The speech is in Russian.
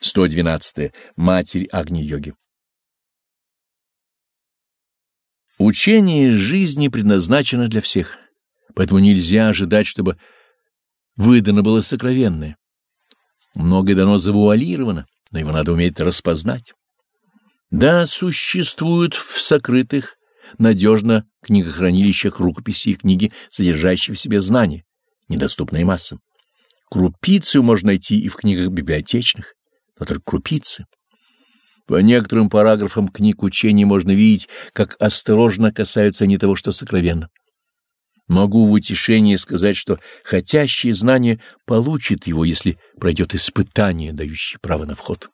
112. Матерь Агни-йоги. Учение жизни предназначено для всех, поэтому нельзя ожидать, чтобы выдано было сокровенное. Многое дано завуалировано, но его надо уметь распознать. Да, существуют в сокрытых, надежно книгохранилищах рукописи и книги, содержащие в себе знания, недоступные массам. Крупицу можно найти и в книгах библиотечных но только крупицы. По некоторым параграфам книг учения можно видеть, как осторожно касаются они того, что сокровенно. Могу в утешение сказать, что хотящий знание получит его, если пройдет испытание, дающее право на вход.